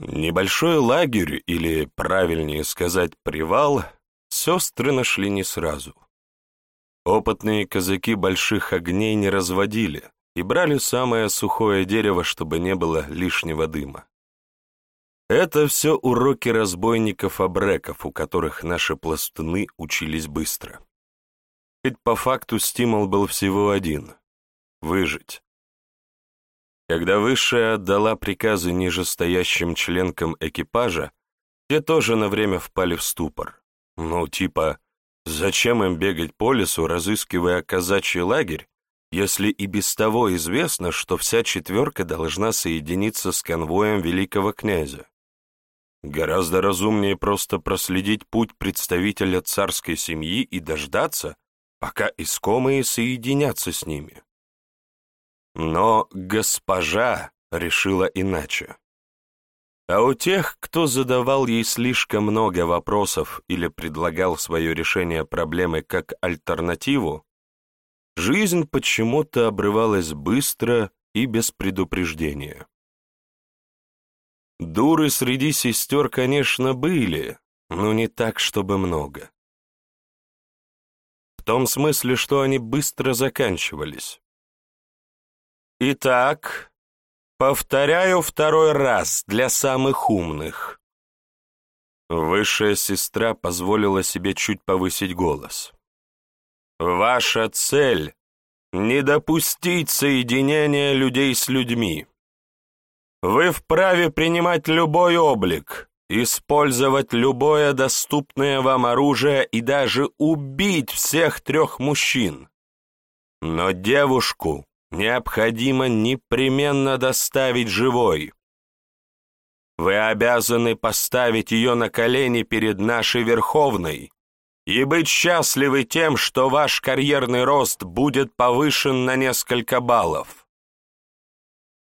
Небольшой лагерь, или, правильнее сказать, привал, сестры нашли не сразу. Опытные казаки больших огней не разводили и брали самое сухое дерево, чтобы не было лишнего дыма. Это все уроки разбойников-абреков, у которых наши пластуны учились быстро. Ведь по факту стимул был всего один — выжить. Когда Высшая отдала приказы нижестоящим членкам экипажа, те тоже на время впали в ступор. Ну, типа, зачем им бегать по лесу, разыскивая казачий лагерь, если и без того известно, что вся четверка должна соединиться с конвоем великого князя? Гораздо разумнее просто проследить путь представителя царской семьи и дождаться, пока искомые соединятся с ними. Но госпожа решила иначе. А у тех, кто задавал ей слишком много вопросов или предлагал свое решение проблемы как альтернативу, жизнь почему-то обрывалась быстро и без предупреждения. Дуры среди сестер, конечно, были, но не так, чтобы много. В том смысле, что они быстро заканчивались. Итак, повторяю второй раз для самых умных. Высшая сестра позволила себе чуть повысить голос. Ваша цель — не допустить соединения людей с людьми. Вы вправе принимать любой облик, использовать любое доступное вам оружие и даже убить всех трех мужчин. Но девушку необходимо непременно доставить живой. Вы обязаны поставить ее на колени перед нашей Верховной и быть счастливы тем, что ваш карьерный рост будет повышен на несколько баллов.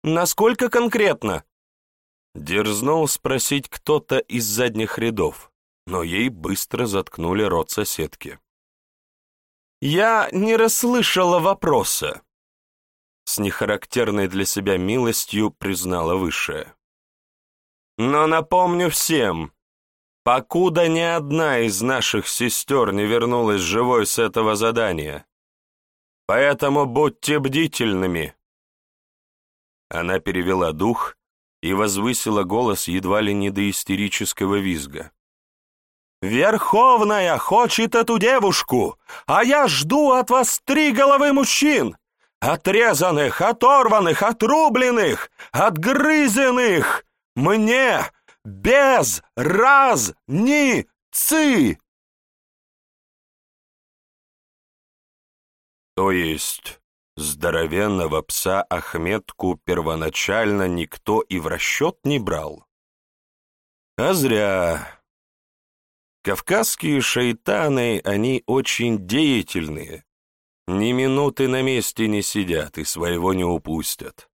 Насколько конкретно? Дерзнул спросить кто-то из задних рядов, но ей быстро заткнули рот соседки. «Я не расслышала вопроса», — с нехарактерной для себя милостью признала Высшая. «Но напомню всем, покуда ни одна из наших сестер не вернулась живой с этого задания, поэтому будьте бдительными». Она перевела дух и возвысила голос едва ли не до истерического визга. «Верховная хочет эту девушку, а я жду от вас три головы мужчин, отрезанных, оторванных, отрубленных, отгрызенных, мне без разницы!» То есть Здоровенного пса Ахметку первоначально никто и в расчет не брал. А зря. Кавказские шайтаны, они очень деятельные. Ни минуты на месте не сидят и своего не упустят.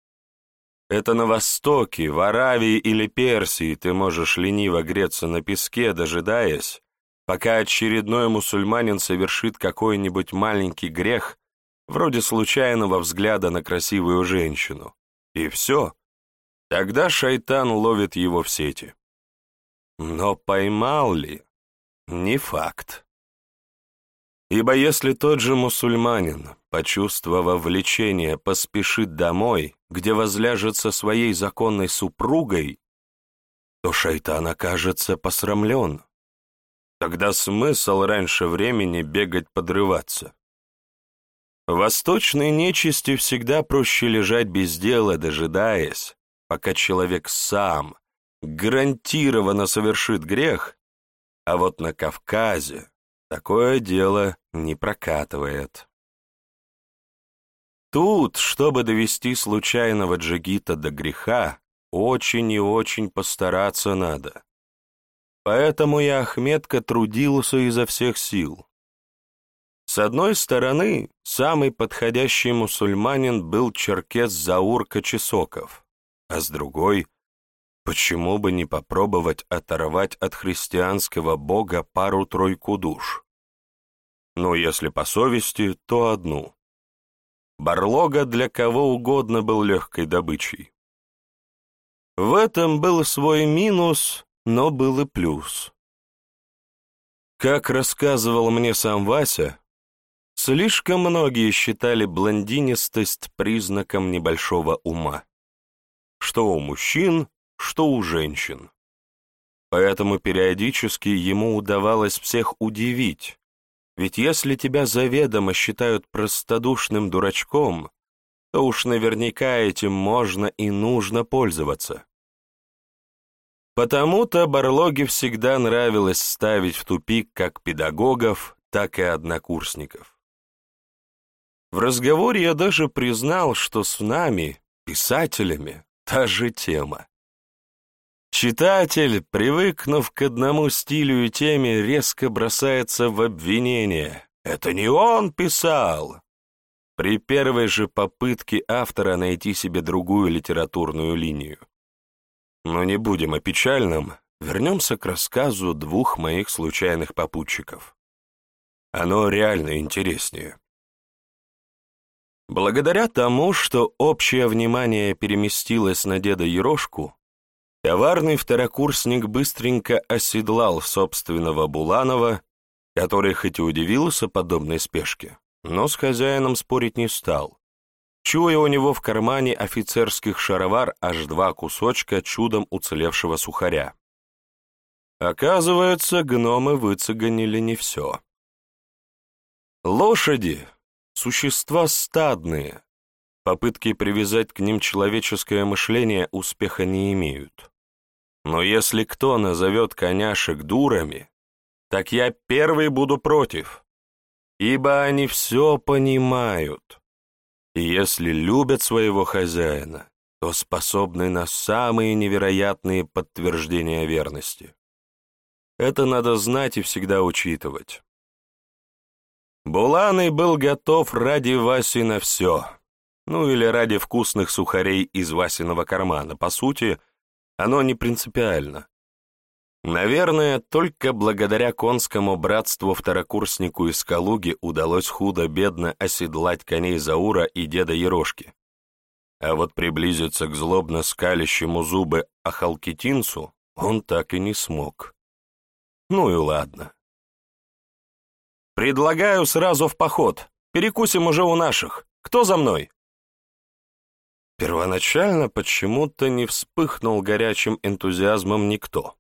Это на Востоке, в Аравии или Персии ты можешь лениво греться на песке, дожидаясь, пока очередной мусульманин совершит какой-нибудь маленький грех, вроде случайного взгляда на красивую женщину. И все. Тогда шайтан ловит его в сети. Но поймал ли? Не факт. Ибо если тот же мусульманин, почувствовав влечение, поспешит домой, где возляжет со своей законной супругой, то шайтан окажется посрамлен. Тогда смысл раньше времени бегать подрываться. Восточной нечисти всегда проще лежать без дела, дожидаясь, пока человек сам гарантированно совершит грех, а вот на Кавказе такое дело не прокатывает. Тут, чтобы довести случайного джигита до греха, очень и очень постараться надо. Поэтому я Ахметка трудился изо всех сил. С одной стороны, самый подходящий мусульманин был черкес Заур Кочесоков, а с другой, почему бы не попробовать оторвать от христианского бога пару-тройку душ? Ну, если по совести, то одну. Барлога для кого угодно был легкой добычей. В этом был свой минус, но был и плюс. Как рассказывал мне сам Вася, слишком многие считали блондинистость признаком небольшого ума. Что у мужчин, что у женщин. Поэтому периодически ему удавалось всех удивить, ведь если тебя заведомо считают простодушным дурачком, то уж наверняка этим можно и нужно пользоваться. Потому-то Барлоге всегда нравилось ставить в тупик как педагогов, так и однокурсников. В разговоре я даже признал, что с нами, писателями, та же тема. Читатель, привыкнув к одному стилю и теме, резко бросается в обвинение. Это не он писал. При первой же попытке автора найти себе другую литературную линию. Но не будем о печальном, вернемся к рассказу двух моих случайных попутчиков. Оно реально интереснее. Благодаря тому, что общее внимание переместилось на деда Ерошку, коварный второкурсник быстренько оседлал собственного Буланова, который хоть и удивился подобной спешке, но с хозяином спорить не стал, чуя у него в кармане офицерских шаровар аж два кусочка чудом уцелевшего сухаря. Оказывается, гномы выцеганили не все. Лошади — существа стадные, попытки привязать к ним человеческое мышление успеха не имеют. Но если кто назовет коняшек дурами, так я первый буду против, ибо они все понимают. И если любят своего хозяина, то способны на самые невероятные подтверждения верности. Это надо знать и всегда учитывать. Буланый был готов ради Васи на все. Ну или ради вкусных сухарей из Васиного кармана. По сути, оно не принципиально. Наверное, только благодаря конскому братству второкурснику из Калуги удалось худо-бедно оседлать коней Заура и деда Ерошки. А вот приблизиться к злобно скалящему зубы Ахалкитинцу он так и не смог. Ну и ладно. «Предлагаю сразу в поход. Перекусим уже у наших. Кто за мной?» Первоначально почему-то не вспыхнул горячим энтузиазмом никто.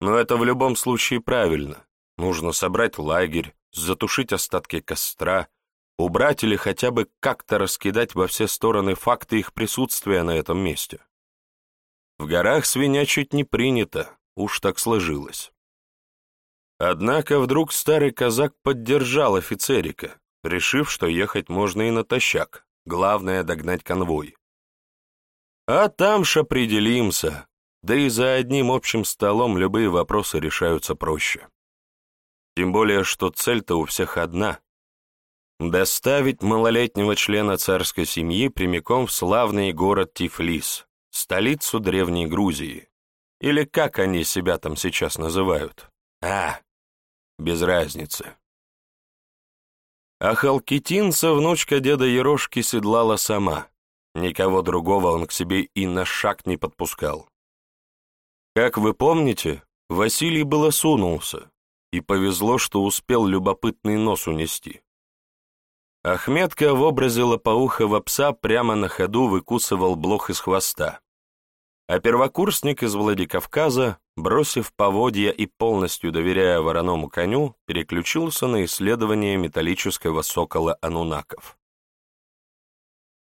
Но это в любом случае правильно. Нужно собрать лагерь, затушить остатки костра, убрать или хотя бы как-то раскидать во все стороны факты их присутствия на этом месте. В горах свинячить не принято, уж так сложилось. Однако вдруг старый казак поддержал офицерика, решив, что ехать можно и натощак, главное догнать конвой. А там ж определимся, да и за одним общим столом любые вопросы решаются проще. Тем более, что цель-то у всех одна — доставить малолетнего члена царской семьи прямиком в славный город Тифлис, столицу Древней Грузии. Или как они себя там сейчас называют? А, без разницы. А Халкитинца, внучка деда Ерошки, седлала сама. Никого другого он к себе и на шаг не подпускал. Как вы помните, Василий было сунулся, и повезло, что успел любопытный нос унести. Ахметка в образе лопоухого пса прямо на ходу выкусывал блох из хвоста, а первокурсник из Владикавказа, бросив поводья и полностью доверяя вороному коню, переключился на исследование металлического сокола анунаков.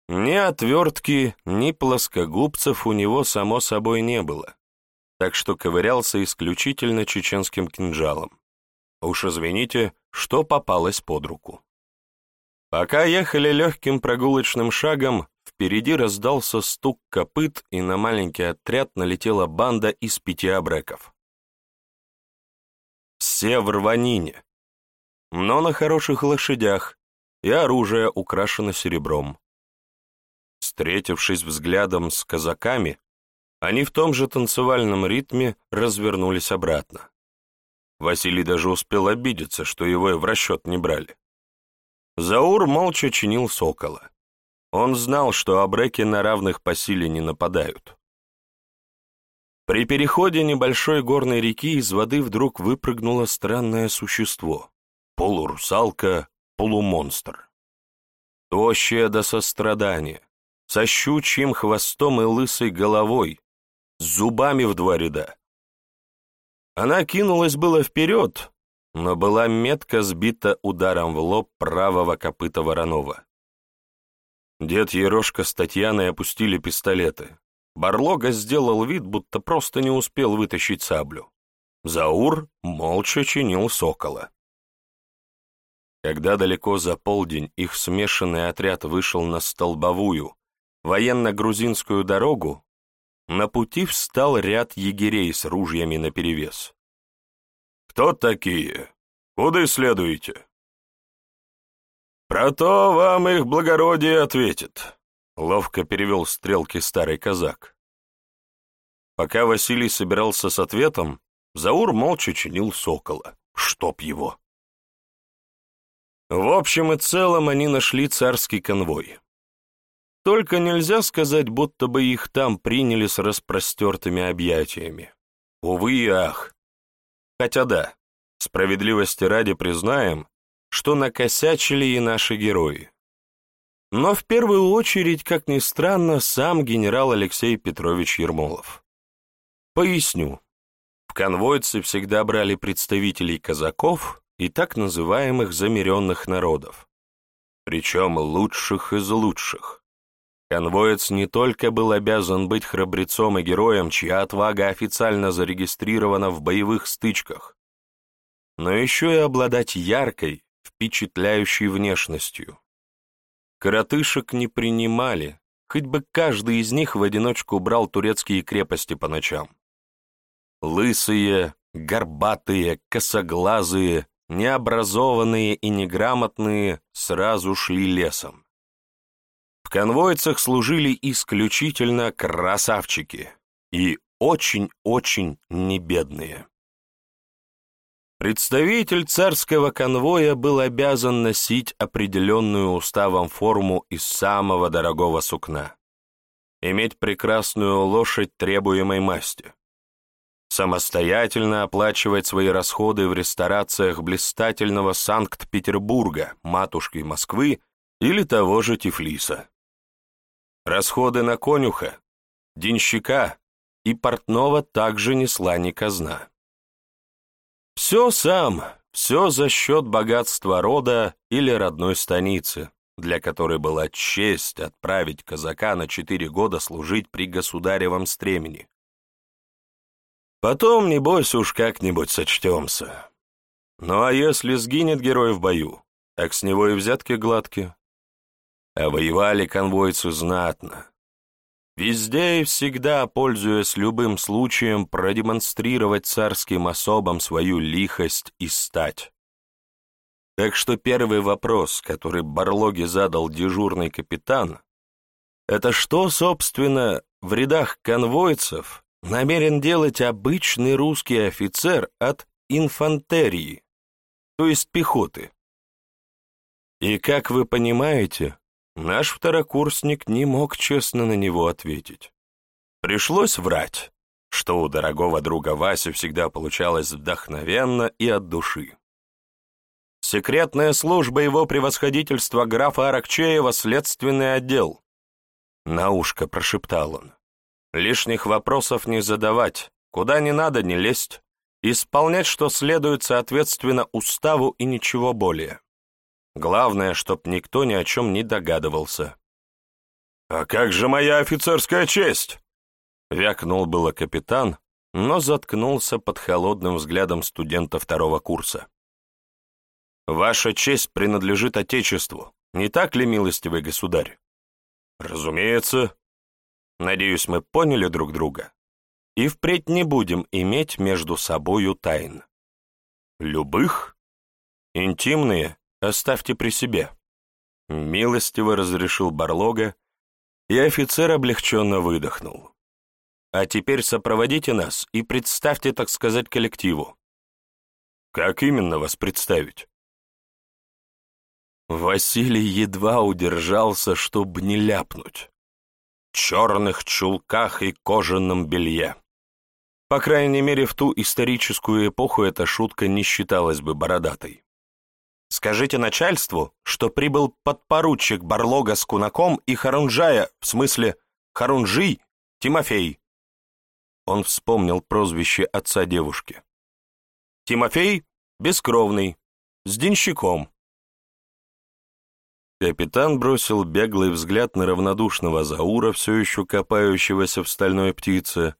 Ни отвертки, ни плоскогубцев у него, само собой, не было так что ковырялся исключительно чеченским кинжалом. Уж извините, что попалось под руку. Пока ехали легким прогулочным шагом, впереди раздался стук копыт, и на маленький отряд налетела банда из пяти обреков. Все в рванине, но на хороших лошадях, и оружие украшено серебром. Встретившись взглядом с казаками, они в том же танцевальном ритме развернулись обратно. Василий даже успел обидеться, что его и в расчет не брали. Заур молча чинил сокола. Он знал, что абреки на равных по силе не нападают. При переходе небольшой горной реки из воды вдруг выпрыгнуло странное существо — полурусалка, полумонстр. Тощее до сострадания, со щучьим хвостом и лысой головой, с зубами в два ряда. Она кинулась было вперед, но была метко сбита ударом в лоб правого копыта Воронова. Дед Ерошка с Татьяной опустили пистолеты. Барлога сделал вид, будто просто не успел вытащить саблю. Заур молча чинил сокола. Когда далеко за полдень их смешанный отряд вышел на столбовую, военно-грузинскую дорогу, на пути встал ряд егерей с ружьями наперевес. «Кто такие? Куда следуете?» «Про то вам их благородие ответит», — ловко перевел стрелки старый казак. Пока Василий собирался с ответом, Заур молча чинил сокола. Чтоб его! В общем и целом они нашли царский конвой. Только нельзя сказать, будто бы их там приняли с распростертыми объятиями. Увы и ах. Хотя да, справедливости ради признаем, что накосячили и наши герои. Но в первую очередь, как ни странно, сам генерал Алексей Петрович Ермолов. Поясню. В конвойцы всегда брали представителей казаков и так называемых замеренных народов, причем лучших из лучших. Конвоец не только был обязан быть храбрецом и героем, чья отвага официально зарегистрирована в боевых стычках, но еще и обладать яркой, впечатляющей внешностью. Коротышек не принимали, хоть бы каждый из них в одиночку брал турецкие крепости по ночам. Лысые, горбатые, косоглазые, необразованные и неграмотные сразу шли лесом. В конвойцах служили исключительно красавчики и очень-очень небедные. Представитель царского конвоя был обязан носить определенную уставом форму из самого дорогого сукна, иметь прекрасную лошадь требуемой масти, самостоятельно оплачивать свои расходы в ресторациях блистательного Санкт-Петербурга, матушки Москвы или того же Тифлиса. Расходы на конюха, денщика и портного также несла не казна. Все сам, все за счет богатства рода или родной станицы, для которой была честь отправить казака на четыре года служить при государевом стремени. Потом, небось, уж как-нибудь сочтемся. Ну а если сгинет герой в бою, так с него и взятки гладкие. А воевали конвойцы знатно, Везде и всегда, пользуясь любым случаем, продемонстрировать царским особам свою лихость и стать. Так что первый вопрос, который Барлоге задал дежурный капитан, это что, собственно, в рядах конвойцев намерен делать обычный русский офицер от инфантерии, то есть пехоты? И, как вы понимаете, Наш второкурсник не мог честно на него ответить. Пришлось врать, что у дорогого друга Васи всегда получалось вдохновенно и от души. Секретная служба его превосходительства графа Аракчеева следственный отдел. На ушко прошептал он. Лишних вопросов не задавать, куда не надо не лезть, исполнять, что следует соответственно уставу и ничего более. Главное, чтоб никто ни о чем не догадывался. «А как же моя офицерская честь?» Вякнул было капитан, но заткнулся под холодным взглядом студента второго курса. «Ваша честь принадлежит Отечеству, не так ли, милостивый государь?» «Разумеется. Надеюсь, мы поняли друг друга и впредь не будем иметь между собою тайн. Любых? Интимные Оставьте при себе. Милостиво разрешил Барлога, и офицер облегченно выдохнул. А теперь сопроводите нас и представьте, так сказать, коллективу. Как именно вас представить? Василий едва удержался, чтобы не ляпнуть. В черных чулках и кожаном белье. По крайней мере, в ту историческую эпоху эта шутка не считалась бы бородатой. Скажите начальству, что прибыл подпоручик Барлога с кунаком и Харунжая, в смысле Харунжий, Тимофей. Он вспомнил прозвище отца девушки. Тимофей бескровный, с денщиком. Капитан бросил беглый взгляд на равнодушного Заура, все еще копающегося в стальной птице,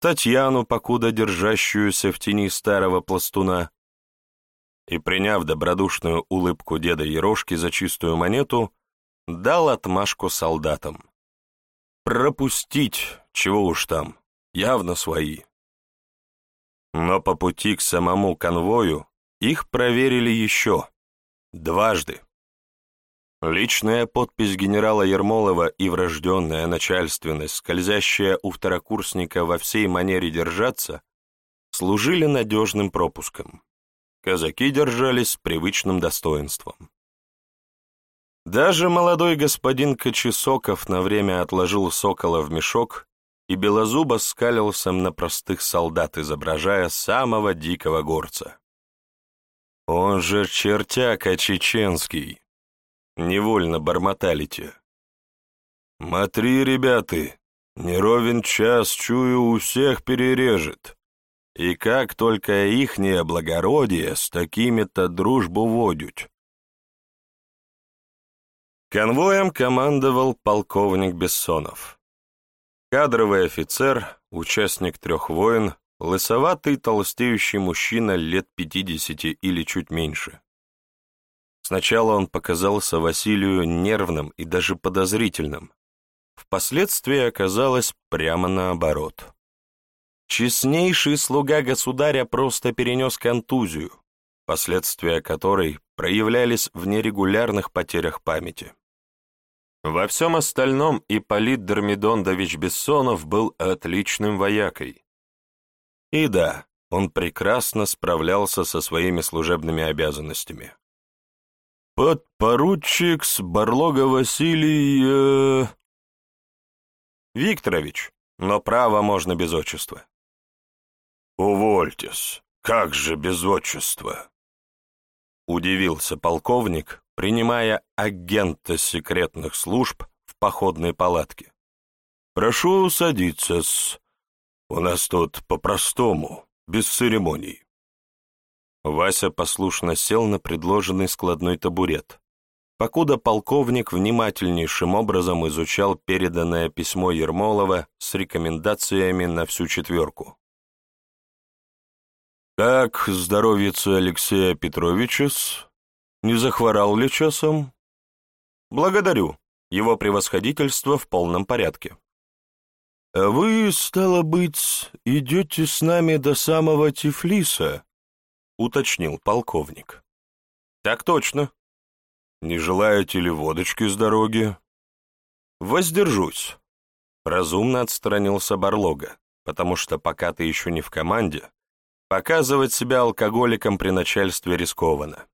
Татьяну, покуда держащуюся в тени старого пластуна, и, приняв добродушную улыбку деда Ерошки за чистую монету, дал отмашку солдатам. Пропустить, чего уж там, явно свои. Но по пути к самому конвою их проверили еще, дважды. Личная подпись генерала Ермолова и врожденная начальственность, скользящая у второкурсника во всей манере держаться, служили надежным пропуском казаки держались с привычным достоинством. Даже молодой господин Кочесоков на время отложил сокола в мешок и белозубо скалился на простых солдат, изображая самого дикого горца. «Он же чертяка чеченский!» Невольно бормотали те. «Смотри, ребята, не ровен час, чую, у всех перережет. И как только ихнее благородие с такими-то дружбу водят. Конвоем командовал полковник Бессонов. Кадровый офицер, участник трех войн, лысоватый толстеющий мужчина лет пятидесяти или чуть меньше. Сначала он показался Василию нервным и даже подозрительным. Впоследствии оказалось прямо наоборот. Честнейший слуга государя просто перенес контузию, последствия которой проявлялись в нерегулярных потерях памяти. Во всем остальном Ипполит Дормидондович Бессонов был отличным воякой. И да, он прекрасно справлялся со своими служебными обязанностями. «Подпоручик с Барлога Василий...» э... «Викторович, но право можно без отчества». «Увольтесь, как же без отчества?» Удивился полковник, принимая агента секретных служб в походной палатке. «Прошу садиться с... У нас тут по-простому, без церемоний». Вася послушно сел на предложенный складной табурет, покуда полковник внимательнейшим образом изучал переданное письмо Ермолова с рекомендациями на всю четверку. «Как здоровится Алексея Петровича? Не захворал ли часом?» «Благодарю. Его превосходительство в полном порядке». «А вы, стало быть, идете с нами до самого Тифлиса?» — уточнил полковник. «Так точно. Не желаете ли водочки с дороги?» «Воздержусь». Разумно отстранился Барлога, потому что пока ты еще не в команде, Показывать себя алкоголиком при начальстве рискованно.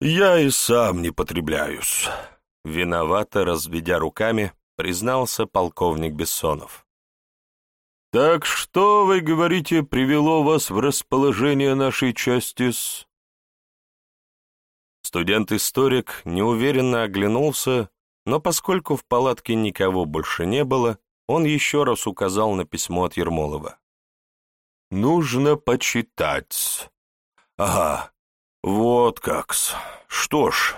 «Я и сам не потребляюсь», — виновато, разведя руками, признался полковник Бессонов. «Так что, вы говорите, привело вас в расположение нашей части с...» Студент-историк неуверенно оглянулся, но поскольку в палатке никого больше не было, он еще раз указал на письмо от Ермолова. Нужно почитать. Ага, вот как-с. Что ж,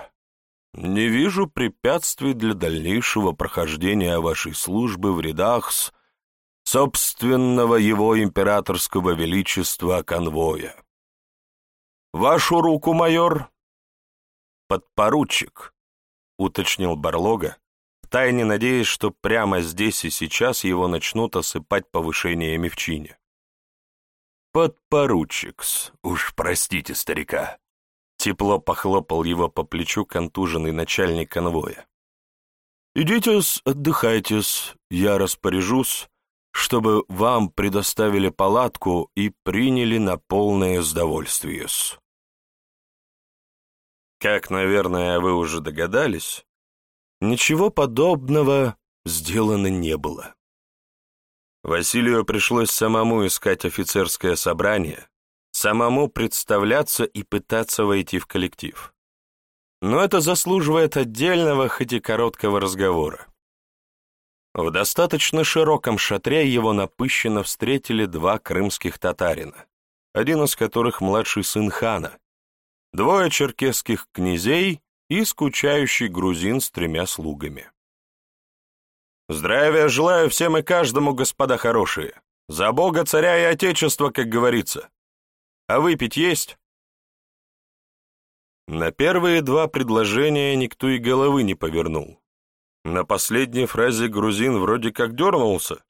не вижу препятствий для дальнейшего прохождения вашей службы в рядах с собственного его императорского величества конвоя. Вашу руку, майор? Подпоручик, уточнил Барлога, втайне надеясь, что прямо здесь и сейчас его начнут осыпать повышениями в чине. «Подпоручикс, уж простите старика», — тепло похлопал его по плечу контуженный начальник конвоя. «Идите-с, отдыхайте-с, я распоряжусь, чтобы вам предоставили палатку и приняли на полное сдовольствие-с». Как, наверное, вы уже догадались, ничего подобного сделано не было. Василию пришлось самому искать офицерское собрание, самому представляться и пытаться войти в коллектив. Но это заслуживает отдельного, хоть и короткого разговора. В достаточно широком шатре его напыщенно встретили два крымских татарина, один из которых младший сын хана, двое черкесских князей и скучающий грузин с тремя слугами. «Здравия желаю всем и каждому, господа хорошие! За Бога, царя и отечества, как говорится! А выпить есть?» На первые два предложения никто и головы не повернул. На последней фразе грузин вроде как дернулся,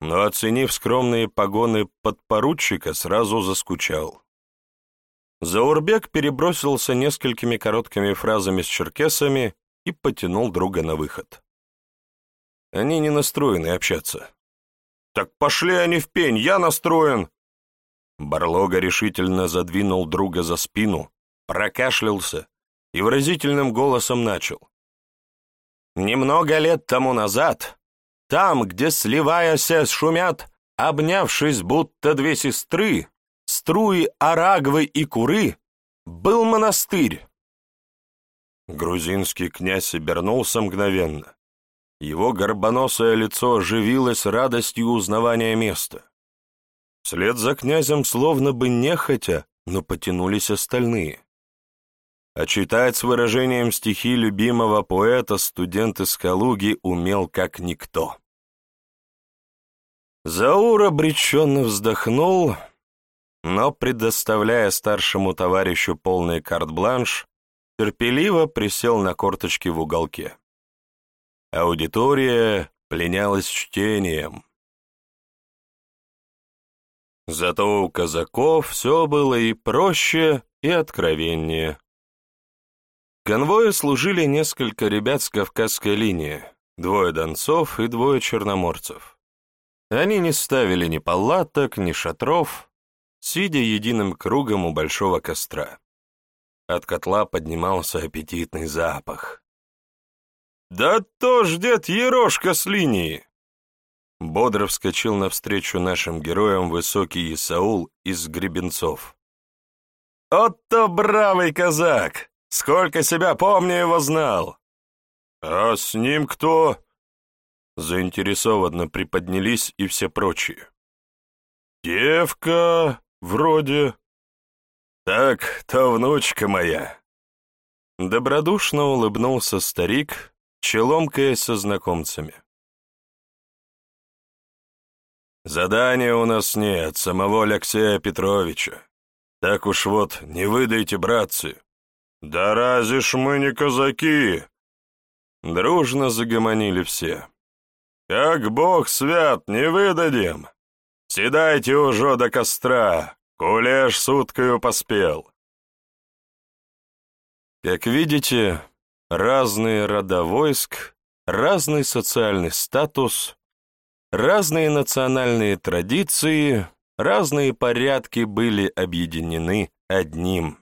но, оценив скромные погоны подпоручика, сразу заскучал. Заурбек перебросился несколькими короткими фразами с черкесами и потянул друга на выход. Они не настроены общаться. «Так пошли они в пень, я настроен!» Барлога решительно задвинул друга за спину, прокашлялся и выразительным голосом начал. Немного лет тому назад, там, где, сливаясь, шумят, обнявшись, будто две сестры, струи Арагвы и Куры, был монастырь. Грузинский князь обернулся мгновенно. Его горбоносое лицо оживилось радостью узнавания места. Вслед за князем словно бы нехотя, но потянулись остальные а читать с выражением стихи любимого поэта студент из Калуги умел как никто. Заур обреченно вздохнул, но, предоставляя старшему товарищу полный карт-бланш, терпеливо присел на корточки в уголке. Аудитория пленялась чтением. Зато у казаков все было и проще, и откровеннее. Конвою служили несколько ребят с Кавказской линии, двое донцов и двое черноморцев. Они не ставили ни палаток, ни шатров, сидя единым кругом у большого костра. От котла поднимался аппетитный запах. «Да то ж дед Ерошка с линии!» Бодро вскочил навстречу нашим героям высокий Исаул из Гребенцов. «От-то бравый казак! Сколько себя помню, его знал. А с ним кто? Заинтересованно приподнялись и все прочие. Девка, вроде. Так, то внучка моя. Добродушно улыбнулся старик, челомкаясь со знакомцами. Задания у нас нет, самого Алексея Петровича. Так уж вот, не выдайте, братцы. «Да разве ж мы не казаки?» Дружно загомонили все. «Как бог свят, не выдадим! Седайте уже до костра, кулеш суткою поспел!» Как видите, разные рода войск, разный социальный статус, разные национальные традиции, разные порядки были объединены одним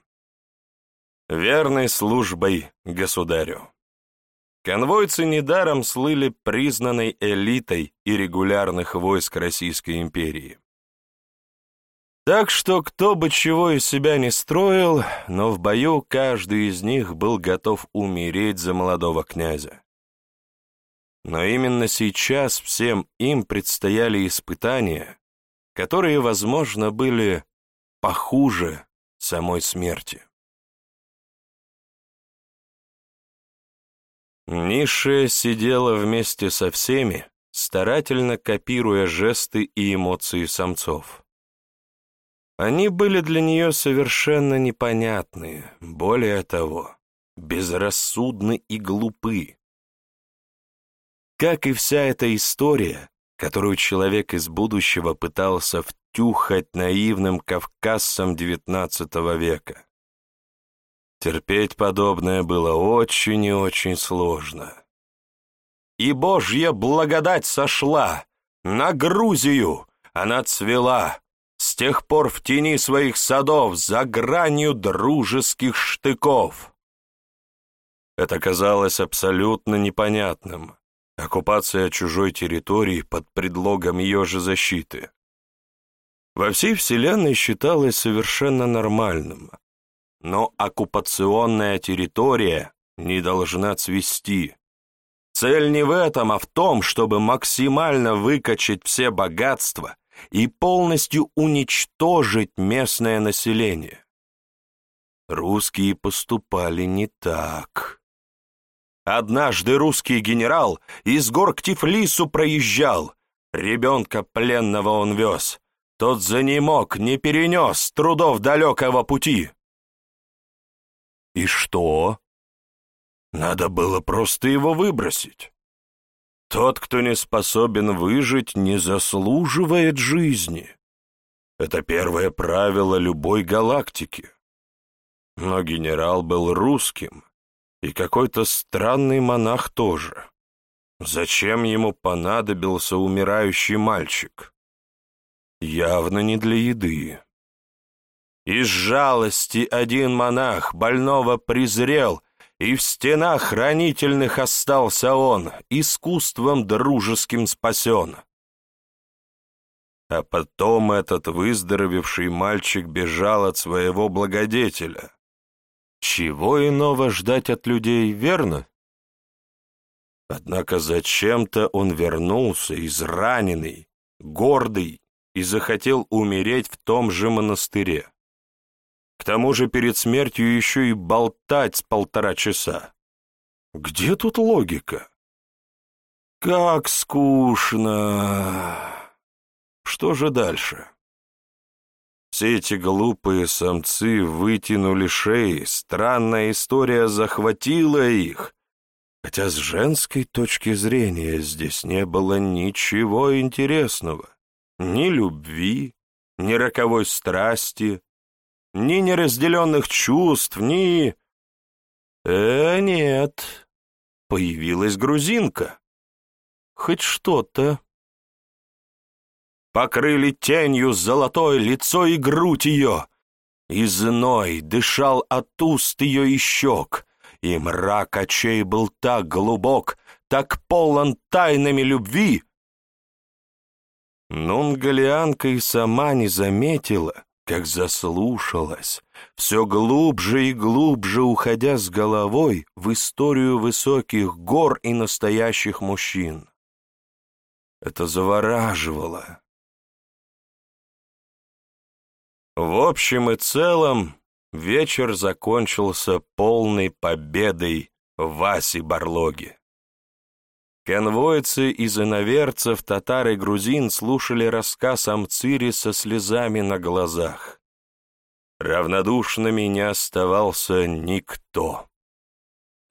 верной службой государю. Конвойцы недаром слыли признанной элитой и регулярных войск Российской империи. Так что кто бы чего из себя не строил, но в бою каждый из них был готов умереть за молодого князя. Но именно сейчас всем им предстояли испытания, которые, возможно, были похуже самой смерти. Низшая сидела вместе со всеми, старательно копируя жесты и эмоции самцов. Они были для нее совершенно непонятны, более того, безрассудны и глупы. Как и вся эта история, которую человек из будущего пытался втюхать наивным кавказцам XIX века. Терпеть подобное было очень и очень сложно. И Божья благодать сошла, на Грузию она цвела, с тех пор в тени своих садов, за гранью дружеских штыков. Это казалось абсолютно непонятным, оккупация чужой территории под предлогом ее же защиты. Во всей Вселенной считалось совершенно нормальным. Но оккупационная территория не должна цвести. Цель не в этом, а в том, чтобы максимально выкачать все богатства и полностью уничтожить местное население. Русские поступали не так. Однажды русский генерал из гор к Тифлису проезжал. Ребенка пленного он вез. Тот за не мог, не перенес трудов далекого пути. И что? Надо было просто его выбросить. Тот, кто не способен выжить, не заслуживает жизни. Это первое правило любой галактики. Но генерал был русским, и какой-то странный монах тоже. Зачем ему понадобился умирающий мальчик? Явно не для еды. Из жалости один монах больного презрел, и в стенах хранительных остался он, искусством дружеским спасен. А потом этот выздоровевший мальчик бежал от своего благодетеля. Чего иного ждать от людей, верно? Однако зачем-то он вернулся, израненный, гордый, и захотел умереть в том же монастыре. К тому же перед смертью еще и болтать с полтора часа. Где тут логика? Как скучно. Что же дальше? Все эти глупые самцы вытянули шеи, странная история захватила их, хотя с женской точки зрения здесь не было ничего интересного. Ни любви, ни роковой страсти, ни неразделенных чувств, ни... Э, нет, появилась грузинка. Хоть что-то. Покрыли тенью золотой лицо и грудь ее, и зной дышал от уст ее и щек, и мрак очей был так глубок, так полон тайнами любви. Нунгалианка и сама не заметила, как заслушалась, все глубже и глубже уходя с головой в историю высоких гор и настоящих мужчин. Это завораживало. В общем и целом, вечер закончился полной победой Васи Барлоги. Конвойцы из иноверцев, татар и грузин слушали рассказ о Мцире со слезами на глазах. Равнодушными не оставался никто.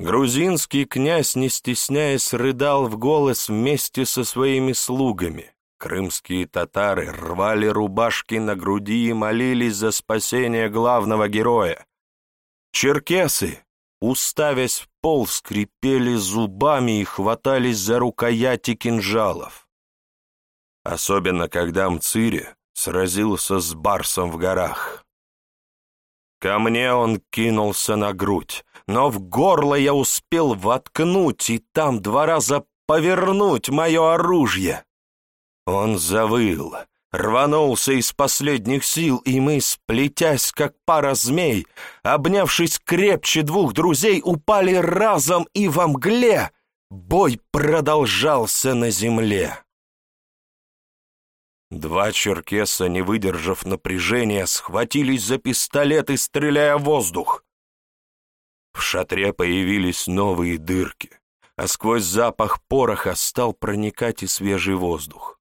Грузинский князь, не стесняясь, рыдал в голос вместе со своими слугами. Крымские татары рвали рубашки на груди и молились за спасение главного героя. Черкесы, уставясь в пол, скрипели зубами и хватались за рукояти кинжалов. Особенно, когда Мцири сразился с Барсом в горах. Ко мне он кинулся на грудь, но в горло я успел воткнуть и там два раза повернуть мое оружие. Он завыл, рванулся из последних сил, и мы, сплетясь, как пара змей, обнявшись крепче двух друзей, упали разом и во мгле. Бой продолжался на земле. Два черкеса, не выдержав напряжения, схватились за пистолеты, стреляя в воздух. В шатре появились новые дырки, а сквозь запах пороха стал проникать и свежий воздух.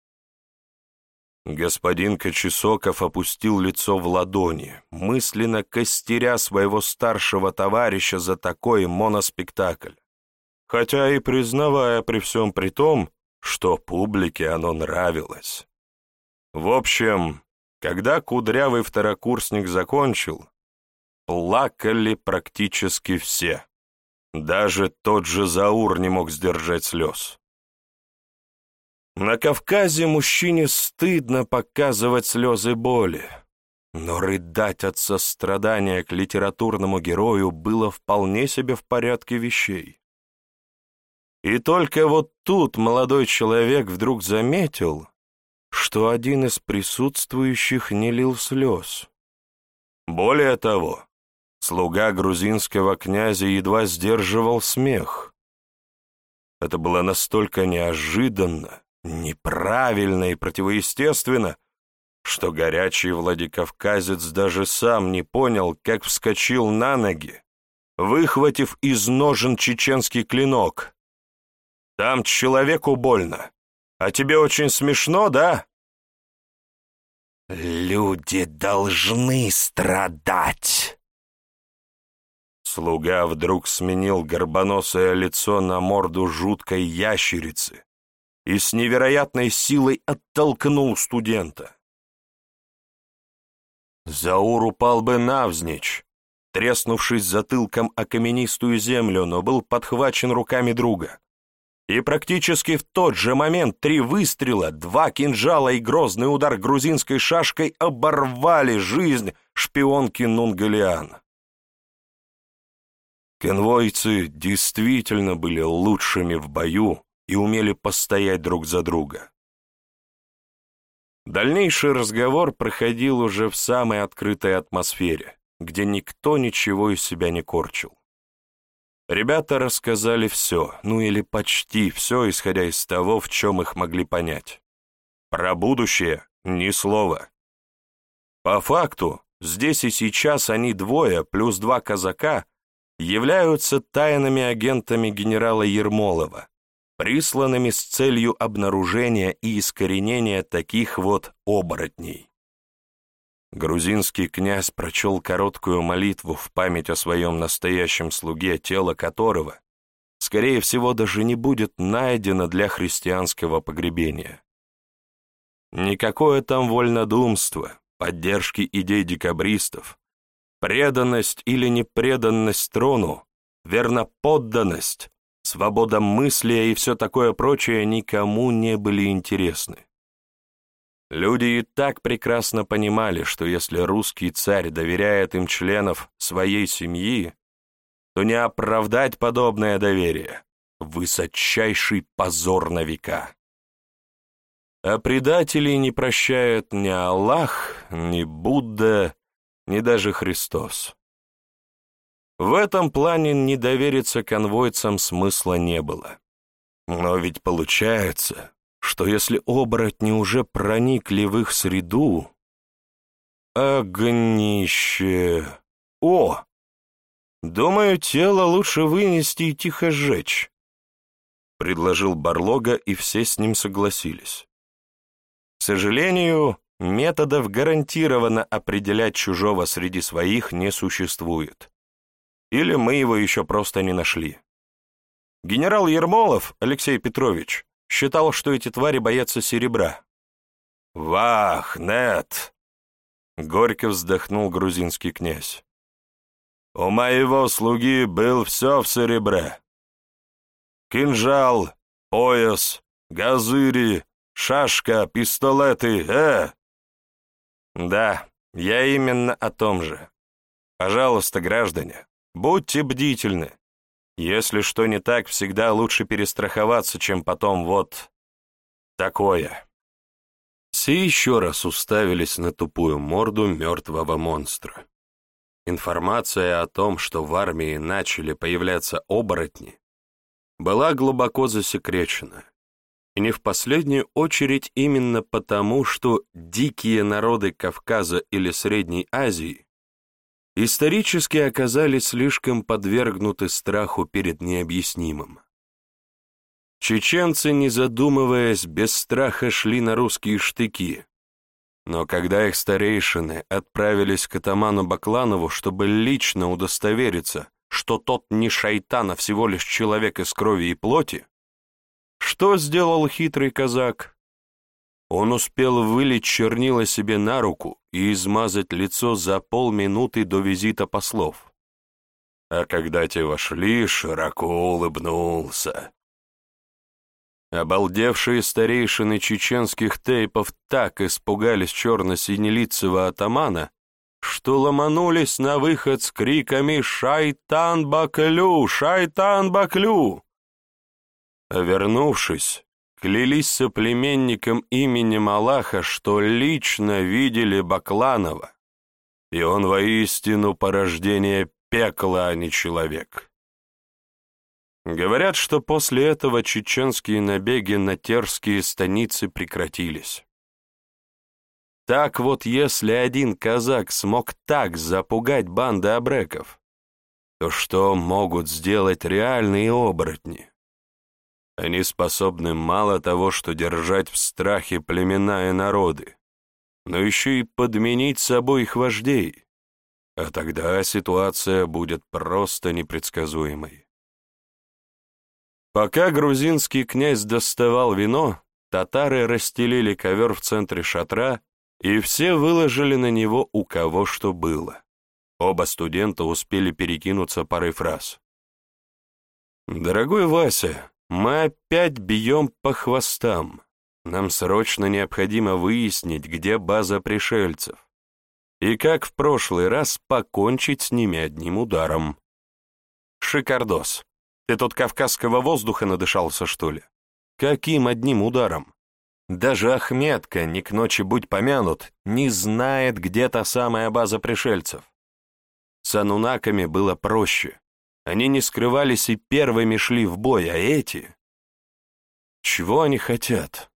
Господин Кочесоков опустил лицо в ладони, мысленно костеря своего старшего товарища за такой моноспектакль, хотя и признавая при всем при том, что публике оно нравилось. В общем, когда кудрявый второкурсник закончил, плакали практически все. Даже тот же Заур не мог сдержать слез. На Кавказе мужчине стыдно показывать слезы боли, но рыдать от сострадания к литературному герою было вполне себе в порядке вещей. И только вот тут молодой человек вдруг заметил, что один из присутствующих не лил слез. Более того, слуга грузинского князя едва сдерживал смех. Это было настолько неожиданно, неправильно и противоестественно, что горячий Владикавказец даже сам не понял, как вскочил на ноги, выхватив из ножен чеченский клинок. «Там человеку больно, а тебе очень смешно, да?» «Люди должны страдать!» Слуга вдруг сменил горбоносое лицо на морду жуткой ящерицы и с невероятной силой оттолкнул студента. Заур упал бы навзничь, треснувшись затылком о каменистую землю, но был подхвачен руками друга. И практически в тот же момент три выстрела, два кинжала и грозный удар грузинской шашкой оборвали жизнь шпионки Нунгалиан. Конвойцы действительно были лучшими в бою и умели постоять друг за друга. Дальнейший разговор проходил уже в самой открытой атмосфере, где никто ничего из себя не корчил. Ребята рассказали все, ну или почти все, исходя из того, в чем их могли понять. Про будущее ни слова. По факту, здесь и сейчас они двое, плюс два казака, являются тайными агентами генерала Ермолова, присланными с целью обнаружения и искоренения таких вот оборотней. Грузинский князь прочел короткую молитву в память о своем настоящем слуге, тело которого, скорее всего, даже не будет найдено для христианского погребения. Никакое там вольнодумство, поддержки идей декабристов, преданность или непреданность трону, верноподданность, свобода мысли и все такое прочее никому не были интересны. Люди и так прекрасно понимали, что если русский царь доверяет им членов своей семьи, то не оправдать подобное доверие — высочайший позор на века. А предателей не прощает ни Аллах, ни Будда, ни даже Христос. В этом плане не довериться конвойцам смысла не было. Но ведь получается, что если оборотни уже проникли в их среду... Огнище! О! Думаю, тело лучше вынести и тихо сжечь. Предложил Барлога, и все с ним согласились. К сожалению, методов гарантированно определять чужого среди своих не существует. Или мы его еще просто не нашли. Генерал Ермолов Алексей Петрович считал, что эти твари боятся серебра. «Вах, нет!» — горько вздохнул грузинский князь. «У моего слуги был все в серебре. Кинжал, пояс, газыри, шашка, пистолеты, э!» «Да, я именно о том же. Пожалуйста, граждане, будьте бдительны. Если что не так, всегда лучше перестраховаться, чем потом вот такое. Все еще раз уставились на тупую морду мертвого монстра. Информация о том, что в армии начали появляться оборотни, была глубоко засекречена. И не в последнюю очередь именно потому, что дикие народы Кавказа или Средней Азии исторически оказались слишком подвергнуты страху перед необъяснимым. Чеченцы, не задумываясь, без страха шли на русские штыки, но когда их старейшины отправились к атаману Бакланову, чтобы лично удостовериться, что тот не шайтан, а всего лишь человек из крови и плоти, что сделал хитрый казак? Он успел вылить чернила себе на руку и измазать лицо за полминуты до визита послов. А когда те вошли, широко улыбнулся. Обалдевшие старейшины чеченских тейпов так испугались черно-синелицего атамана, что ломанулись на выход с криками «Шайтан Баклю! Шайтан Баклю!». вернувшись, клялись соплеменникам именем Аллаха, что лично видели Бакланова, и он воистину порождение пекла, а не человек. Говорят, что после этого чеченские набеги на терские станицы прекратились. Так вот, если один казак смог так запугать банды абреков, то что могут сделать реальные оборотни? Они способны мало того, что держать в страхе племена и народы, но еще и подменить собой их вождей, а тогда ситуация будет просто непредсказуемой. Пока грузинский князь доставал вино, татары расстелили ковер в центре шатра, и все выложили на него у кого что было. Оба студента успели перекинуться парой фраз. «Дорогой Вася, мы опять бьем по хвостам. Нам срочно необходимо выяснить, где база пришельцев, и как в прошлый раз покончить с ними одним ударом». Шикардос. Ты тут кавказского воздуха надышался, что ли? Каким одним ударом? Даже Ахметка, не к ночи будь помянут, не знает, где та самая база пришельцев. С анунаками было проще. Они не скрывались и первыми шли в бой, а эти... Чего они хотят?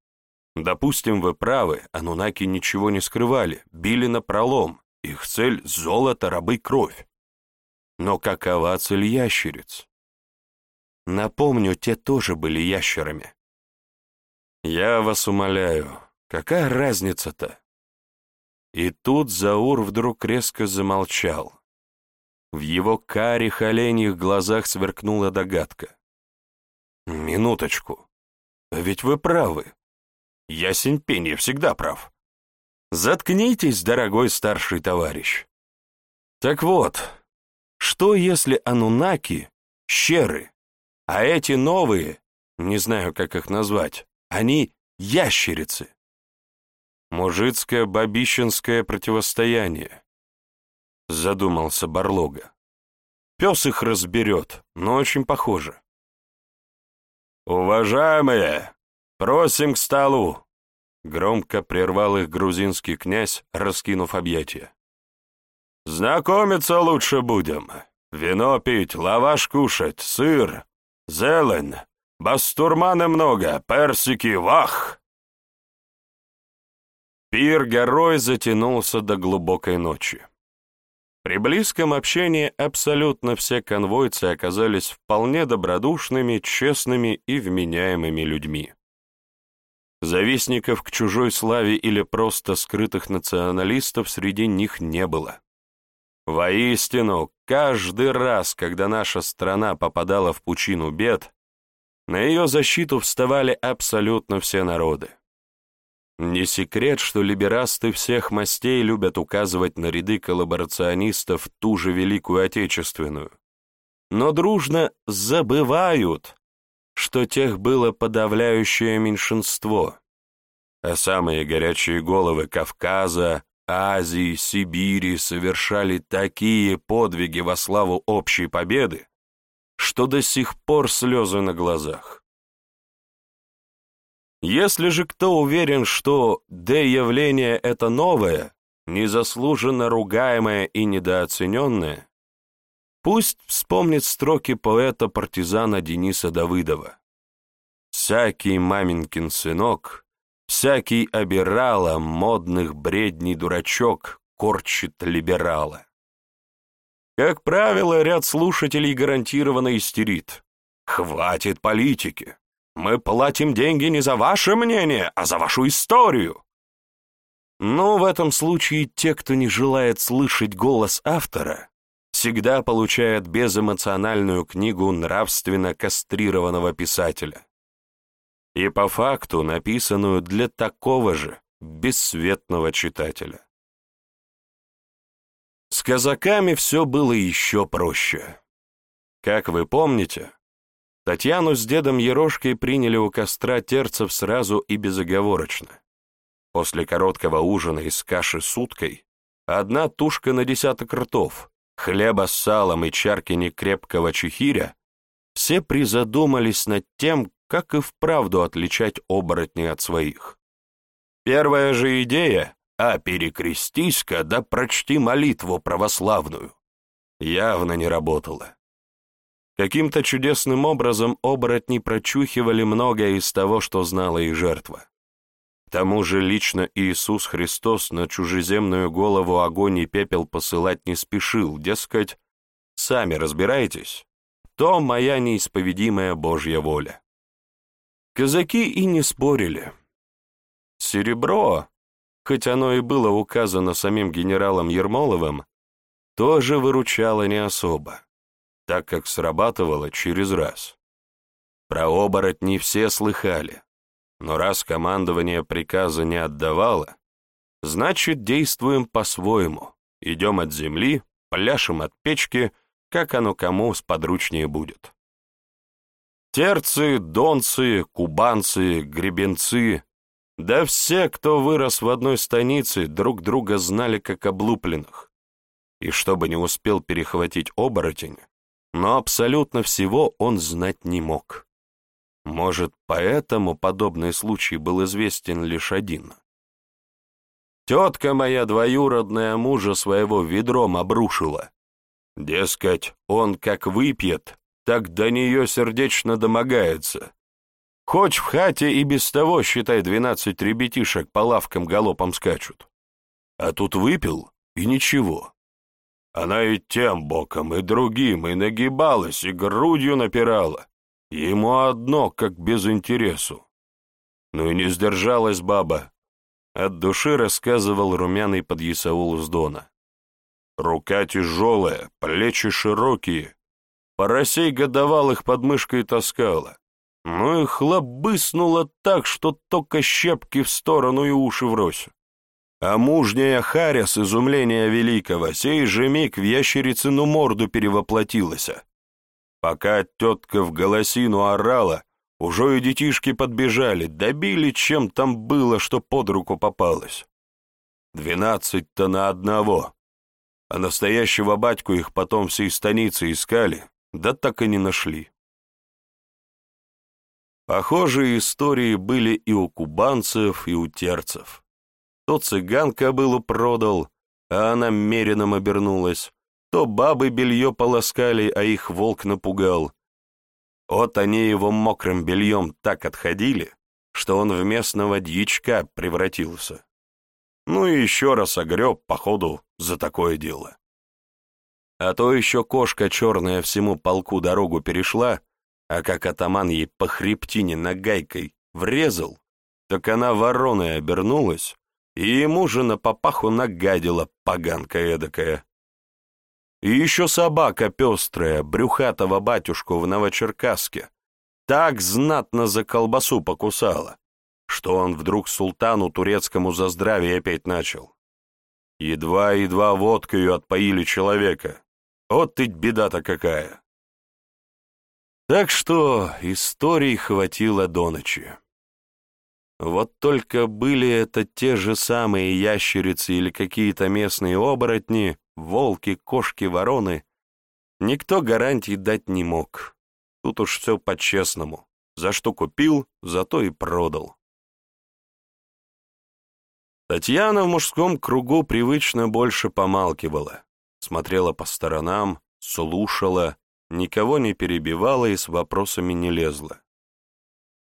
Допустим, вы правы, анунаки ничего не скрывали, били на пролом. Их цель — золото, рабы, кровь. Но какова цель ящериц? Напомню, те тоже были ящерами. Я вас умоляю, какая разница-то? И тут Заур вдруг резко замолчал. В его карих оленьих глазах сверкнула догадка. «Минуточку. Ведь вы правы. Ясень пень, я всегда прав. Заткнитесь, дорогой старший товарищ. Так вот, что если анунаки — щеры, а эти новые, не знаю, как их назвать, они ящерицы. Мужицкое-бабищенское противостояние. Задумался Барлога. Пес их разберет, но очень похоже. «Уважаемые, просим к столу!» Громко прервал их грузинский князь, раскинув объятия. «Знакомиться лучше будем. Вино пить, лаваш кушать, сыр, Зелень, бастурмана много, персики, вах!» Пир горой затянулся до глубокой ночи. При близком общении абсолютно все конвойцы оказались вполне добродушными, честными и вменяемыми людьми. Завистников к чужой славе или просто скрытых националистов среди них не было. Воистину, каждый раз, когда наша страна попадала в пучину бед, на ее защиту вставали абсолютно все народы. Не секрет, что либерасты всех мастей любят указывать на ряды коллаборационистов ту же Великую Отечественную, но дружно забывают, что тех было подавляющее меньшинство, а самые горячие головы Кавказа, Азии, Сибири совершали такие подвиги во славу общей победы, что до сих пор слезы на глазах. Если же кто уверен, что Д-явление — это новое, незаслуженно ругаемое и недооцененное, пусть вспомнит строки поэта-партизана Дениса Давыдова. «Всякий маменькин сынок Всякий обирала, модных бредней дурачок, корчит либерала. Как правило, ряд слушателей гарантированно истерит. «Хватит политики! Мы платим деньги не за ваше мнение, а за вашу историю!» Но в этом случае те, кто не желает слышать голос автора, всегда получают безэмоциональную книгу нравственно кастрированного писателя и по факту написанную для такого же бесцветного читателя. С казаками все было еще проще. Как вы помните, Татьяну с дедом Ерошкой приняли у костра терцев сразу и безоговорочно. После короткого ужина из каши с уткой одна тушка на десяток ртов, хлеба с салом и чарки некрепкого чехиря все призадумались над тем, как и вправду отличать оборотней от своих. Первая же идея «А перекрестись-ка да прочти молитву православную» явно не работала. Каким-то чудесным образом оборотни прочухивали многое из того, что знала их жертва. К тому же лично Иисус Христос на чужеземную голову огонь и пепел посылать не спешил, дескать, «Сами разбирайтесь, то моя неисповедимая Божья воля». Казаки и не спорили. Серебро, хоть оно и было указано самим генералом Ермоловым, тоже выручало не особо, так как срабатывало через раз. Про оборотни все слыхали, но раз командование приказа не отдавало, значит, действуем по-своему, идем от земли, пляшем от печки, как оно кому сподручнее будет. Терцы, донцы, кубанцы, гребенцы, да все, кто вырос в одной станице, друг друга знали как облупленных. И чтобы не успел перехватить оборотень, но абсолютно всего он знать не мог. Может, поэтому подобный случай был известен лишь один. Тетка моя двоюродная мужа своего ведром обрушила. Дескать, он как выпьет, так до нее сердечно домогается. Хоть в хате и без того, считай, двенадцать ребятишек по лавкам галопом скачут. А тут выпил, и ничего. Она и тем боком, и другим, и нагибалась, и грудью напирала. Ему одно, как без интересу. Ну и не сдержалась баба. От души рассказывал румяный подъясаул с Дона. Рука тяжелая, плечи широкие. Поросей годовалых под мышкой таскала. Ну и хлобыснула так, что только щепки в сторону и уши врозь. А мужняя Харя с изумления великого сей же миг в ящерицыну морду перевоплотилась. Пока тетка в голосину орала, уже и детишки подбежали, добили, чем там было, что под руку попалось. Двенадцать-то на одного. А настоящего батьку их потом всей станицы искали, да так и не нашли. Похожие истории были и у кубанцев, и у терцев. То цыган кобылу продал, а она мереном обернулась, то бабы белье полоскали, а их волк напугал. Вот они его мокрым бельем так отходили, что он в местного дьячка превратился. Ну и еще раз огреб, походу, за такое дело. А то еще кошка черная всему полку дорогу перешла, а как атаман ей по хребтине нагайкой врезал, так она вороной обернулась, и ему же на попаху нагадила поганка эдакая. И еще собака пестрая, брюхатого батюшку в Новочеркасске, так знатно за колбасу покусала, что он вдруг султану турецкому за здравие опять начал. Едва-едва водкою отпоили человека. Вот ты беда-то какая. Так что историй хватило до ночи. Вот только были это те же самые ящерицы или какие-то местные оборотни, волки, кошки, вороны. Никто гарантий дать не мог. Тут уж все по-честному. За что купил, зато и продал. Татьяна в мужском кругу привычно больше помалкивала, смотрела по сторонам, слушала, никого не перебивала и с вопросами не лезла.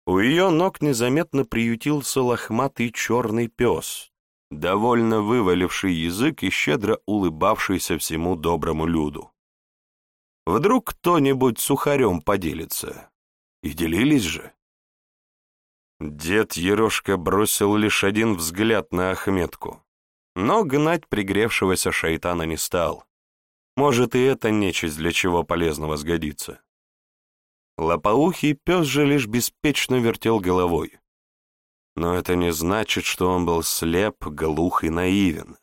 У ее ног незаметно приютился лохматый черный пес, довольно вываливший язык и щедро улыбавшийся всему доброму люду. Вдруг кто-нибудь сухарем поделится. И делились же. Дед Ерошка бросил лишь один взгляд на Ахметку, но гнать пригревшегося шайтана не стал. Может, и это нечисть для чего полезного сгодится. Лопоухий пес же лишь беспечно вертел головой. Но это не значит, что он был слеп, глух и наивен.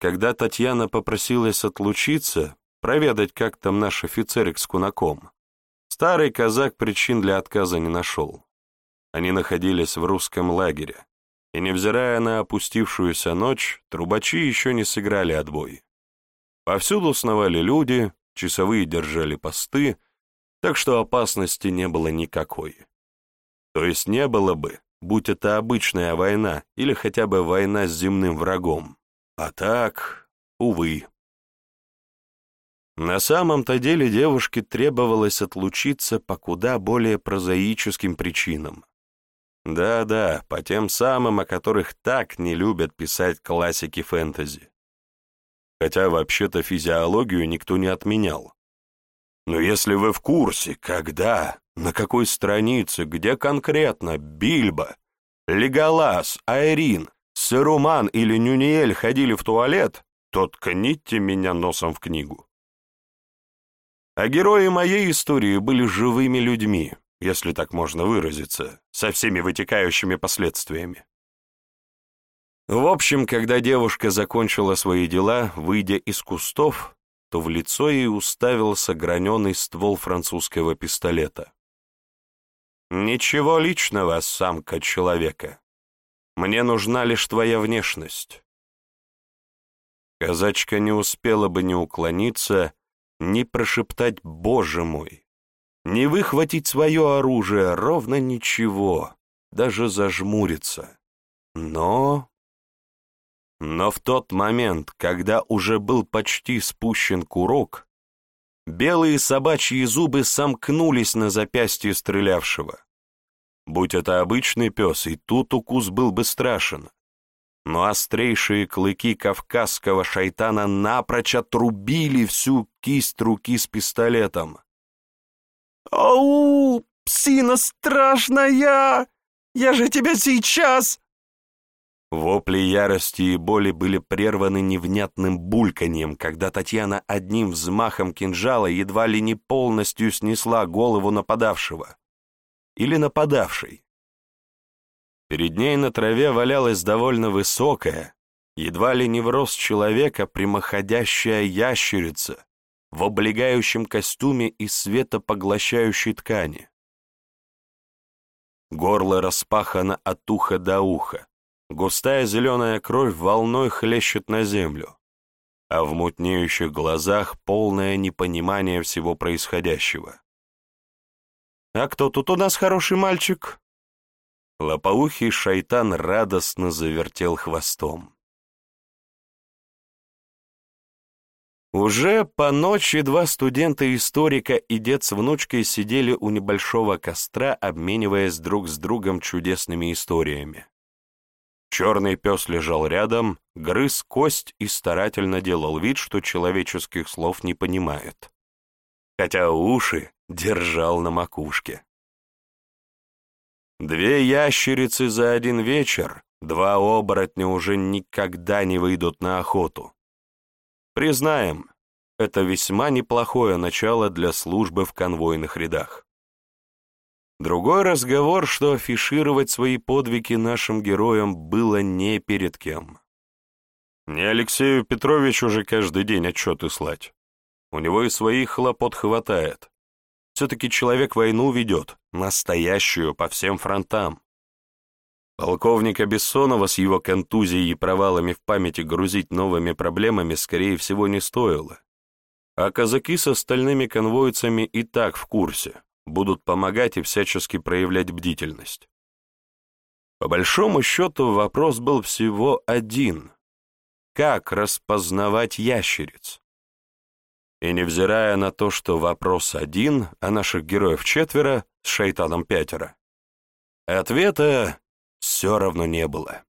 Когда Татьяна попросилась отлучиться, проведать, как там наш офицерик с кунаком, старый казак причин для отказа не нашел. Они находились в русском лагере, и, невзирая на опустившуюся ночь, трубачи еще не сыграли отбой. Повсюду сновали люди, часовые держали посты, так что опасности не было никакой. То есть не было бы, будь это обычная война или хотя бы война с земным врагом. А так, увы. На самом-то деле девушке требовалось отлучиться по куда более прозаическим причинам. Да-да, по тем самым, о которых так не любят писать классики фэнтези. Хотя вообще-то физиологию никто не отменял. Но если вы в курсе, когда, на какой странице, где конкретно Бильбо, Леголас, Айрин, Сыруман или Нюниэль ходили в туалет, то ткните меня носом в книгу. А герои моей истории были живыми людьми, если так можно выразиться, со всеми вытекающими последствиями. В общем, когда девушка закончила свои дела, выйдя из кустов, то в лицо ей уставился граненый ствол французского пистолета. «Ничего личного, самка человека. Мне нужна лишь твоя внешность». Казачка не успела бы ни уклониться, ни прошептать «Боже мой!», не выхватить свое оружие, ровно ничего, даже зажмуриться. Но... Но в тот момент, когда уже был почти спущен курок, белые собачьи зубы сомкнулись на запястье стрелявшего. Будь это обычный пес, и тут укус был бы страшен. Но острейшие клыки кавказского шайтана напрочь отрубили всю кисть руки с пистолетом. «Ау, псина страшная! Я же тебя сейчас!» Вопли ярости и боли были прерваны невнятным бульканьем, когда Татьяна одним взмахом кинжала едва ли не полностью снесла голову нападавшего. Или нападавшей. Перед ней на траве валялась довольно высокая, едва ли не в рост человека, прямоходящая ящерица в облегающем костюме из светопоглощающей ткани. Горло распахано от уха до уха, Густая зеленая кровь волной хлещет на землю, а в мутнеющих глазах полное непонимание всего происходящего. «А кто тут у нас хороший мальчик?» Лопоухий шайтан радостно завертел хвостом. Уже по ночи два студента-историка и дед с внучкой сидели у небольшого костра, обмениваясь друг с другом чудесными историями. Черный пес лежал рядом, грыз кость и старательно делал вид, что человеческих слов не понимает. Хотя уши держал на макушке. Две ящерицы за один вечер, два оборотня уже никогда не выйдут на охоту. Признаем, это весьма неплохое начало для службы в конвойных рядах. Другой разговор, что афишировать свои подвиги нашим героям было не перед кем. Не Алексею Петровичу же каждый день отчеты слать. У него и своих хлопот хватает. Все-таки человек войну ведет, настоящую, по всем фронтам. Полковника Бессонова с его контузией и провалами в памяти грузить новыми проблемами, скорее всего, не стоило. А казаки с остальными конвойцами и так в курсе будут помогать и всячески проявлять бдительность. По большому счету вопрос был всего один. Как распознавать ящериц? И невзирая на то, что вопрос один, а наших героев четверо, с шайтаном пятеро, ответа все равно не было.